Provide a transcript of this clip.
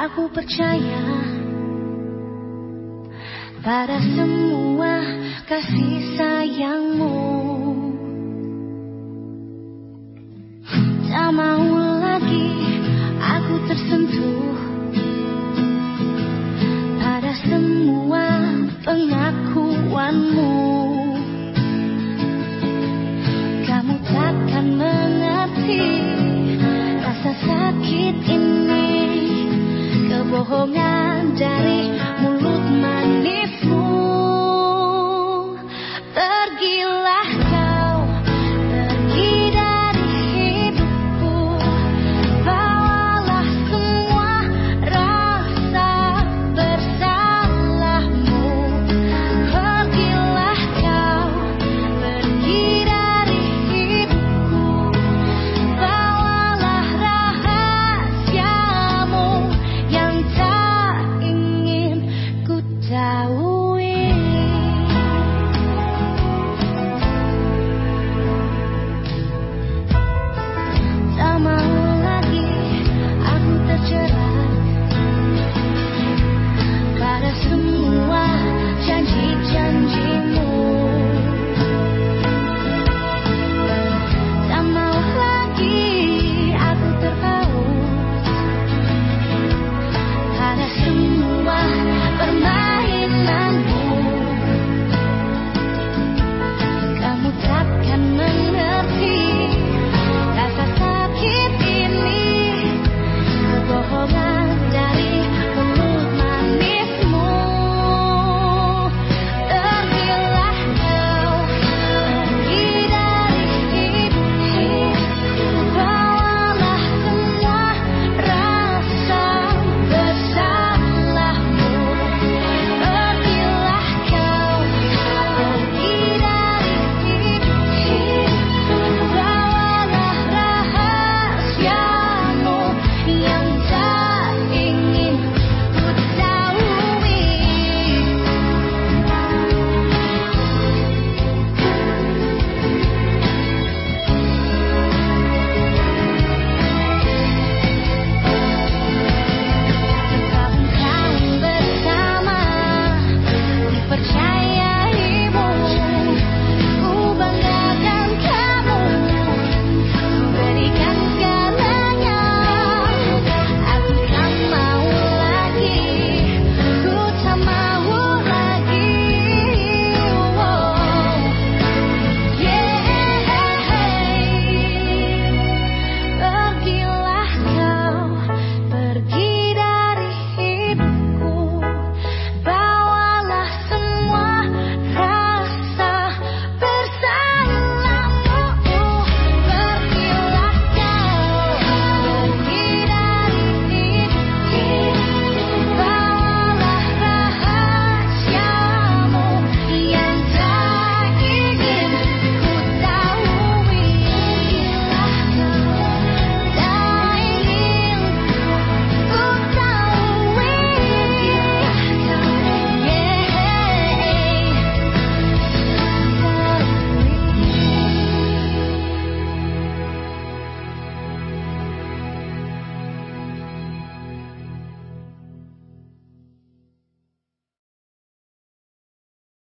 Aku percaya pada semua kasih sayangmu. Tak mau lagi aku tersentuh Pada semua pengakuanmu. Kamu takkan mengerti rasa sakit ini bohongan dari